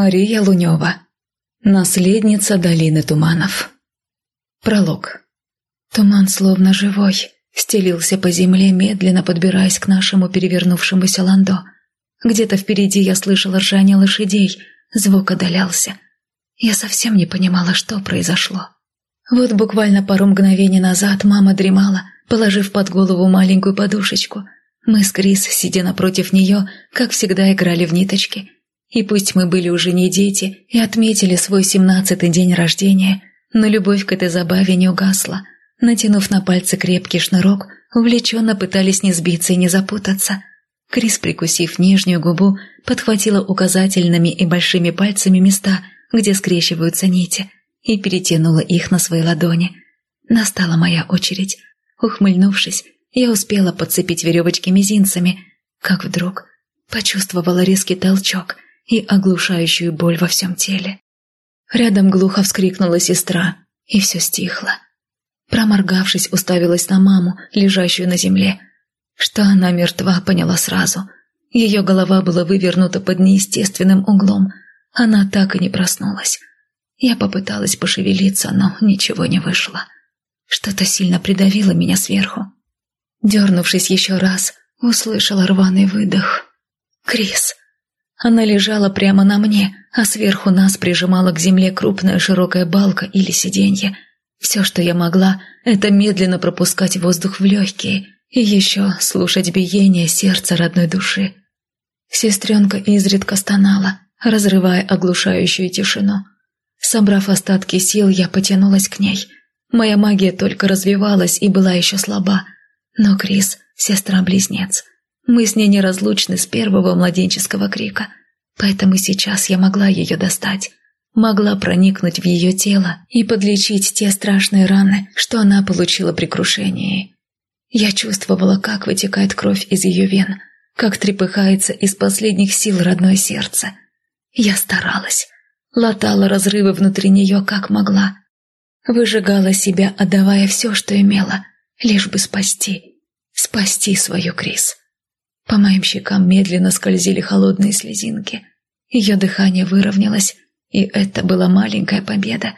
Мария Лунева. Наследница долины туманов. Пролог. Туман словно живой стелился по земле, медленно подбираясь к нашему перевернувшемуся ландо. Где-то впереди я слышала ржание лошадей, звук отдалялся. Я совсем не понимала, что произошло. Вот буквально пару мгновений назад мама дремала, положив под голову маленькую подушечку. Мы с Крис, сидя напротив нее, как всегда играли в ниточки – и пусть мы были уже не дети и отметили свой семнадцатый день рождения, но любовь к этой забаве не угасла. Натянув на пальцы крепкий шнурок, увлеченно пытались не сбиться и не запутаться. Крис, прикусив нижнюю губу, подхватила указательными и большими пальцами места, где скрещиваются нити, и перетянула их на свои ладони. Настала моя очередь. Ухмыльнувшись, я успела подцепить веревочки мизинцами, как вдруг почувствовала резкий толчок – и оглушающую боль во всем теле. Рядом глухо вскрикнула сестра, и все стихло. Проморгавшись, уставилась на маму, лежащую на земле. Что она мертва, поняла сразу. Ее голова была вывернута под неестественным углом. Она так и не проснулась. Я попыталась пошевелиться, но ничего не вышло. Что-то сильно придавило меня сверху. Дернувшись еще раз, услышала рваный выдох. «Крис!» Она лежала прямо на мне, а сверху нас прижимала к земле крупная широкая балка или сиденье. Все, что я могла, это медленно пропускать воздух в легкие и еще слушать биение сердца родной души. Сестренка изредка стонала, разрывая оглушающую тишину. Собрав остатки сил, я потянулась к ней. Моя магия только развивалась и была еще слаба. Но Крис — сестра-близнец — мы с ней неразлучны с первого младенческого крика, поэтому сейчас я могла ее достать. Могла проникнуть в ее тело и подлечить те страшные раны, что она получила при крушении. Я чувствовала, как вытекает кровь из ее вен, как трепыхается из последних сил родное сердце. Я старалась, латала разрывы внутри нее, как могла. Выжигала себя, отдавая все, что имела, лишь бы спасти, спасти свою Крис. По моим щекам медленно скользили холодные слезинки. Ее дыхание выровнялось, и это была маленькая победа.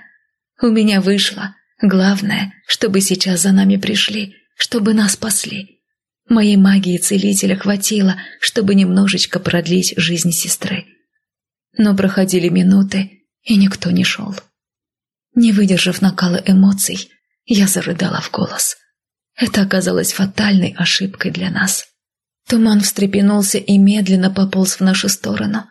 У меня вышло. Главное, чтобы сейчас за нами пришли, чтобы нас спасли. Моей магии целителя хватило, чтобы немножечко продлить жизнь сестры. Но проходили минуты, и никто не шел. Не выдержав накала эмоций, я зарыдала в голос. Это оказалось фатальной ошибкой для нас. Туман встрепенулся и медленно пополз в нашу сторону.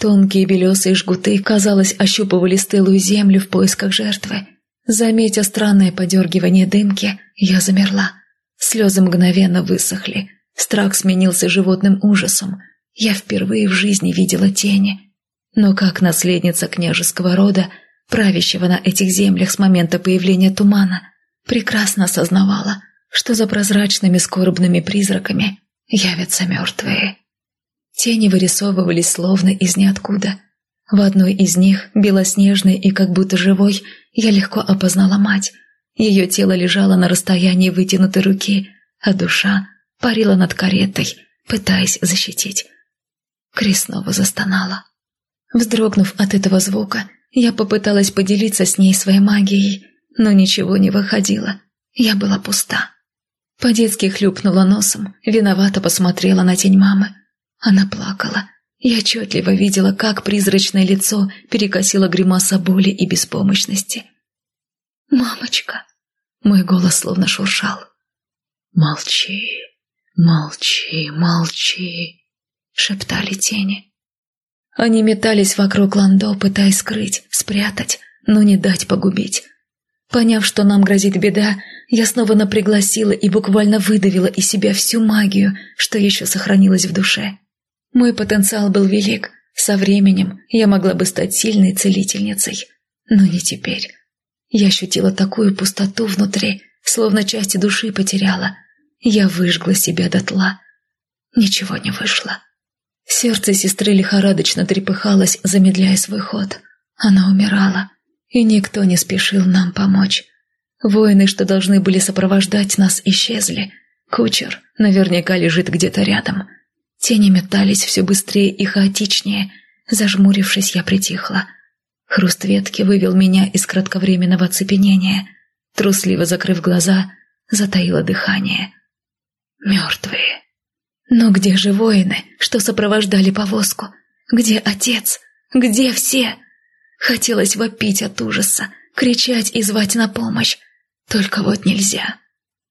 Тонкие белесые жгуты, казалось, ощупывали стылую землю в поисках жертвы. Заметя странное подергивание дымки, я замерла. Слезы мгновенно высохли. Страх сменился животным ужасом. Я впервые в жизни видела тени. Но как наследница княжеского рода, правящего на этих землях с момента появления тумана, прекрасно осознавала, что за прозрачными скорбными призраками явятся мертвые. Тени вырисовывались словно из ниоткуда. В одной из них, белоснежной и как будто живой, я легко опознала мать. Ее тело лежало на расстоянии вытянутой руки, а душа парила над каретой, пытаясь защитить. Крис снова застонала. Вздрогнув от этого звука, я попыталась поделиться с ней своей магией, но ничего не выходило. Я была пуста. По-детски хлюпнула носом, виновато посмотрела на тень мамы. Она плакала. Я отчетливо видела, как призрачное лицо перекосило гримаса боли и беспомощности. «Мамочка!» Мой голос словно шуршал. «Молчи, молчи, молчи!» Шептали тени. Они метались вокруг Ландо, пытаясь скрыть, спрятать, но не дать погубить. Поняв, что нам грозит беда, я снова напрягла силы и буквально выдавила из себя всю магию, что еще сохранилась в душе. Мой потенциал был велик. Со временем я могла бы стать сильной целительницей. Но не теперь. Я ощутила такую пустоту внутри, словно части души потеряла. Я выжгла себя дотла. Ничего не вышло. Сердце сестры лихорадочно трепыхалось, замедляя свой ход. Она умирала, и никто не спешил нам помочь. Воины, что должны были сопровождать нас, исчезли. Кучер наверняка лежит где-то рядом. Тени метались все быстрее и хаотичнее. Зажмурившись, я притихла. Хруст ветки вывел меня из кратковременного оцепенения. Трусливо закрыв глаза, затаило дыхание. Мертвые. Но где же воины, что сопровождали повозку? Где отец? Где все? Хотелось вопить от ужаса, кричать и звать на помощь. Только вот нельзя.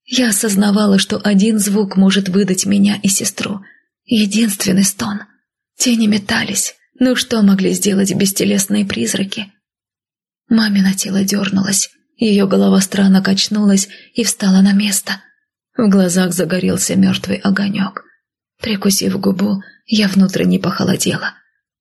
Я осознавала, что один звук может выдать меня и сестру. Единственный стон. Тени метались. Ну что могли сделать бестелесные призраки? Мамино тело дернулось. Ее голова странно качнулась и встала на место. В глазах загорелся мертвый огонек. Прикусив губу, я внутренне похолодела.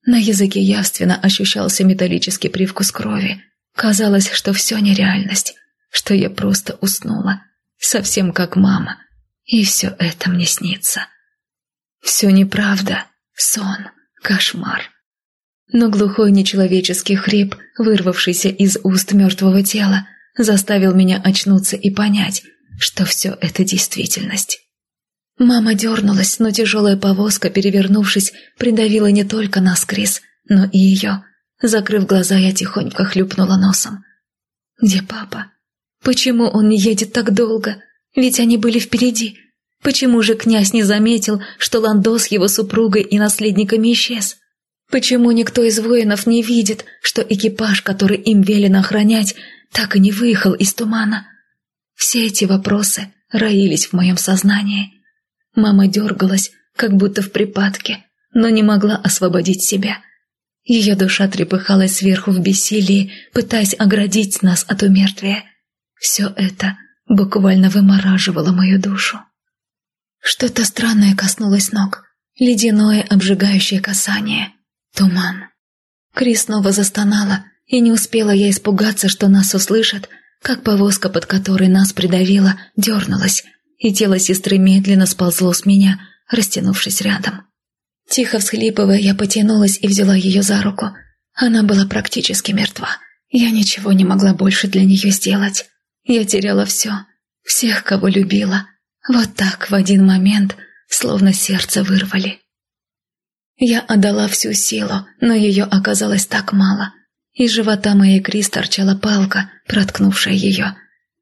На языке явственно ощущался металлический привкус крови. Казалось, что все нереальность, что я просто уснула, совсем как мама, и все это мне снится. Все неправда, сон, кошмар. Но глухой нечеловеческий хрип, вырвавшийся из уст мертвого тела, заставил меня очнуться и понять, что все это действительность. Мама дернулась, но тяжелая повозка, перевернувшись, придавила не только нас, Крис, но и ее. Закрыв глаза, я тихонько хлюпнула носом. «Где папа? Почему он не едет так долго? Ведь они были впереди. Почему же князь не заметил, что Ландо с его супругой и наследниками исчез? Почему никто из воинов не видит, что экипаж, который им велено охранять, так и не выехал из тумана? Все эти вопросы роились в моем сознании. Мама дергалась, как будто в припадке, но не могла освободить себя. Ее душа трепыхалась сверху в бессилии, пытаясь оградить нас от умертвия. Все это буквально вымораживало мою душу. Что-то странное коснулось ног. Ледяное обжигающее касание. Туман. Крис снова застонала, и не успела я испугаться, что нас услышат, как повозка, под которой нас придавила, дернулась, и тело сестры медленно сползло с меня, растянувшись рядом. Тихо всхлипывая, я потянулась и взяла ее за руку. Она была практически мертва. Я ничего не могла больше для нее сделать. Я теряла все, всех, кого любила. Вот так в один момент, словно сердце вырвали. Я отдала всю силу, но ее оказалось так мало. Из живота моей Крис торчала палка, проткнувшая ее.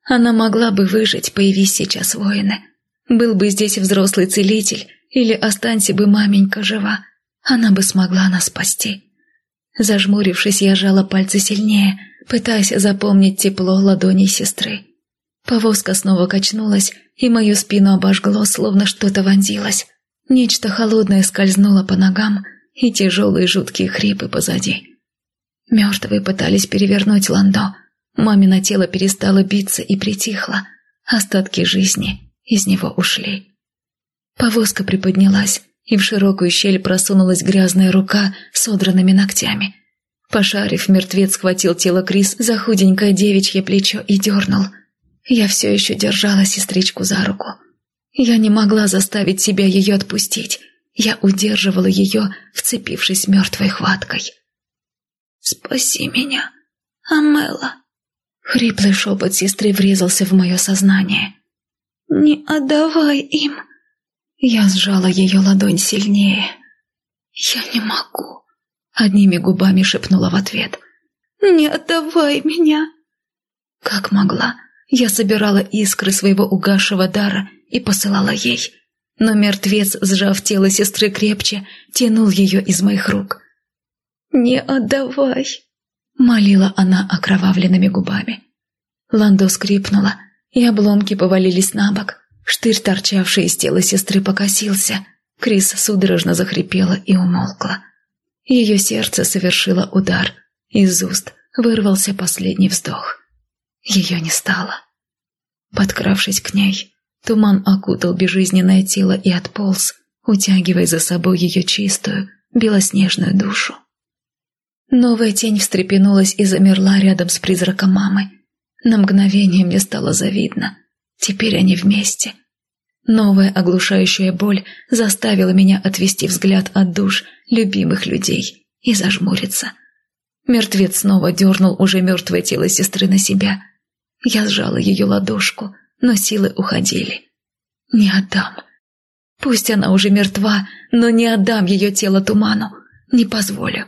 Она могла бы выжить, появись сейчас воины. Был бы здесь взрослый целитель, или останься бы маменька жива, она бы смогла нас спасти. Зажмурившись, я жала пальцы сильнее, пытаясь запомнить тепло ладоней сестры. Повозка снова качнулась, и мою спину обожгло, словно что-то вонзилось. Нечто холодное скользнуло по ногам, и тяжелые жуткие хрипы позади. Мертвые пытались перевернуть Ландо. Мамино тело перестало биться и притихло. Остатки жизни из него ушли. Повозка приподнялась, и в широкую щель просунулась грязная рука с содранными ногтями. Пошарив, мертвец схватил тело Крис за худенькое девичье плечо и дернул – я все еще держала сестричку за руку. Я не могла заставить себя ее отпустить. Я удерживала ее, вцепившись мертвой хваткой. «Спаси меня, Амела!» Хриплый шепот сестры врезался в мое сознание. «Не отдавай им!» Я сжала ее ладонь сильнее. «Я не могу!» Одними губами шепнула в ответ. «Не отдавай меня!» Как могла, я собирала искры своего угасшего дара и посылала ей. Но мертвец, сжав тело сестры крепче, тянул ее из моих рук. «Не отдавай!» — молила она окровавленными губами. Ландо скрипнула, и обломки повалились на бок. Штырь, торчавший из тела сестры, покосился. Крис судорожно захрипела и умолкла. Ее сердце совершило удар. Из уст вырвался последний вздох. Ее не стало. Подкравшись к ней, туман окутал безжизненное тело и отполз, утягивая за собой ее чистую, белоснежную душу. Новая тень встрепенулась и замерла рядом с призраком мамы. На мгновение мне стало завидно. Теперь они вместе. Новая оглушающая боль заставила меня отвести взгляд от душ любимых людей и зажмуриться. Мертвец снова дернул уже мертвое тело сестры на себя. Я сжала ее ладошку, но силы уходили. Не отдам. Пусть она уже мертва, но не отдам ее тело туману. Не позволю.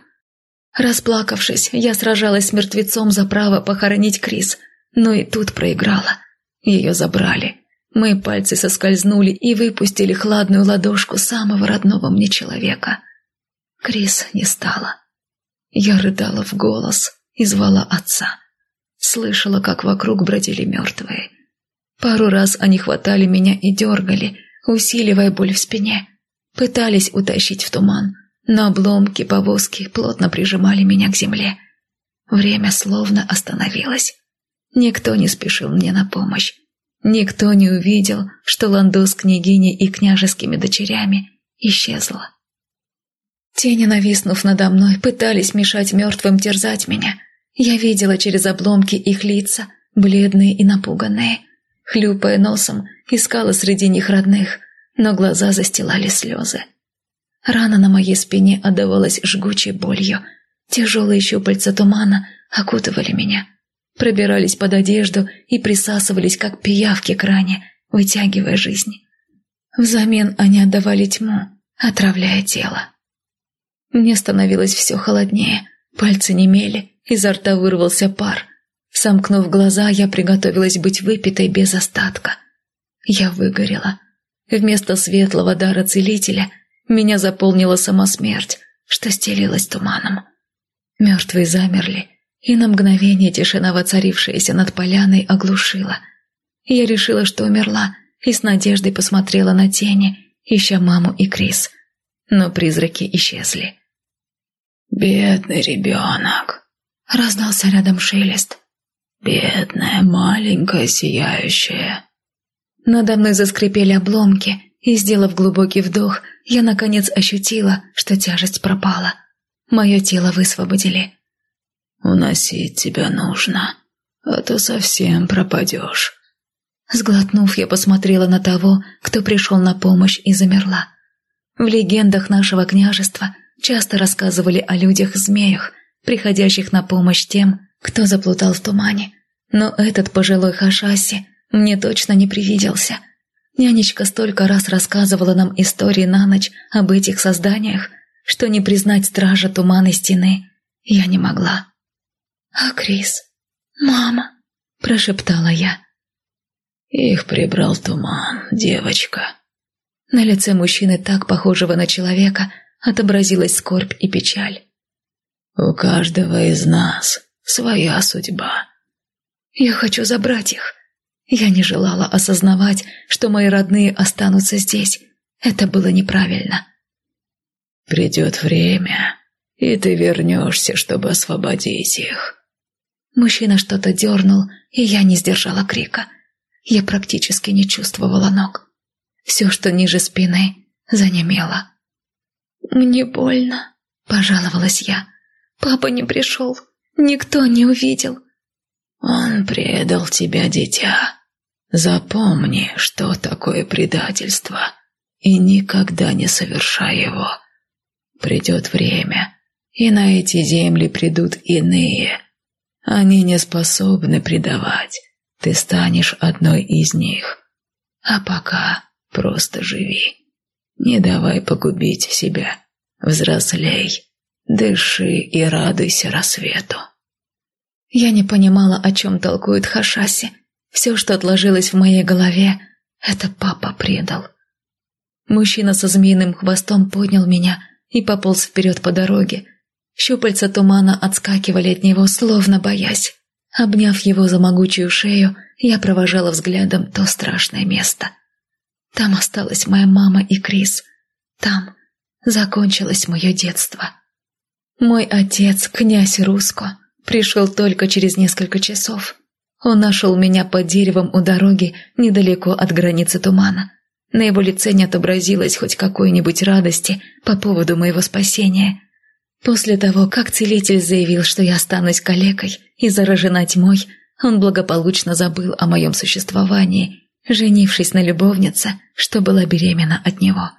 Расплакавшись, я сражалась с мертвецом за право похоронить Крис, но и тут проиграла. Ее забрали. Мои пальцы соскользнули и выпустили хладную ладошку самого родного мне человека. Крис не стало. Я рыдала в голос и звала отца. Слышала, как вокруг бродили мертвые. Пару раз они хватали меня и дергали, усиливая боль в спине. Пытались утащить в туман, но обломки повозки плотно прижимали меня к земле. Время словно остановилось. Никто не спешил мне на помощь. Никто не увидел, что Ландо с княгиней и княжескими дочерями исчезла. Тени, нависнув надо мной, пытались мешать мертвым терзать меня. Я видела через обломки их лица, бледные и напуганные. Хлюпая носом, искала среди них родных, но глаза застилали слезы. Рана на моей спине отдавалась жгучей болью. Тяжелые щупальца тумана окутывали меня. Пробирались под одежду и присасывались, как пиявки к ране, вытягивая жизнь. Взамен они отдавали тьму, отравляя тело. Мне становилось все холоднее, пальцы немели, изо рта вырвался пар. Сомкнув глаза, я приготовилась быть выпитой без остатка. Я выгорела. Вместо светлого дара целителя меня заполнила сама смерть, что стелилась туманом. Мертвые замерли, и на мгновение тишина, воцарившаяся над поляной, оглушила. Я решила, что умерла, и с надеждой посмотрела на тени, ища маму и Крис. Но призраки исчезли. «Бедный ребенок!» — раздался рядом шелест. «Бедная, маленькая, сияющая!» Надо мной заскрипели обломки, и, сделав глубокий вдох, я, наконец, ощутила, что тяжесть пропала. Мое тело высвободили. «Уносить тебя нужно, а то совсем пропадешь». Сглотнув, я посмотрела на того, кто пришел на помощь и замерла. В легендах нашего княжества часто рассказывали о людях-змеях, приходящих на помощь тем, кто заплутал в тумане. Но этот пожилой Хашаси мне точно не привиделся. Нянечка столько раз рассказывала нам истории на ночь об этих созданиях, что не признать стража туманной стены я не могла. «А Крис? Мама?» – прошептала я. Их прибрал туман, девочка. На лице мужчины, так похожего на человека, отобразилась скорбь и печаль. «У каждого из нас своя судьба». «Я хочу забрать их». Я не желала осознавать, что мои родные останутся здесь. Это было неправильно. «Придет время, и ты вернешься, чтобы освободить их». Мужчина что-то дернул, и я не сдержала крика. Я практически не чувствовала ног. Все, что ниже спины, занемело. «Мне больно», — пожаловалась я. «Папа не пришел, никто не увидел». «Он предал тебя, дитя. Запомни, что такое предательство, и никогда не совершай его. Придет время, и на эти земли придут иные. Они не способны предавать. Ты станешь одной из них. А пока просто живи». Не давай погубить себя. Взрослей. Дыши и радуйся рассвету. Я не понимала, о чем толкует Хашаси. Все, что отложилось в моей голове, это папа предал. Мужчина со змеиным хвостом поднял меня и пополз вперед по дороге. Щупальца тумана отскакивали от него, словно боясь. Обняв его за могучую шею, я провожала взглядом то страшное место – там осталась моя мама и Крис. Там закончилось мое детство. Мой отец, князь Руско, пришел только через несколько часов. Он нашел меня под деревом у дороги недалеко от границы тумана. На его лице не отобразилось хоть какой-нибудь радости по поводу моего спасения. После того, как целитель заявил, что я останусь калекой и заражена тьмой, он благополучно забыл о моем существовании женившись на любовнице, что была беременна от него.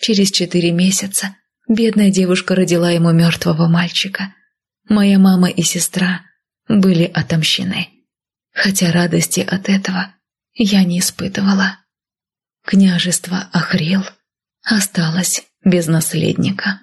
Через четыре месяца бедная девушка родила ему мертвого мальчика. Моя мама и сестра были отомщены, хотя радости от этого я не испытывала. Княжество Ахрил осталось без наследника.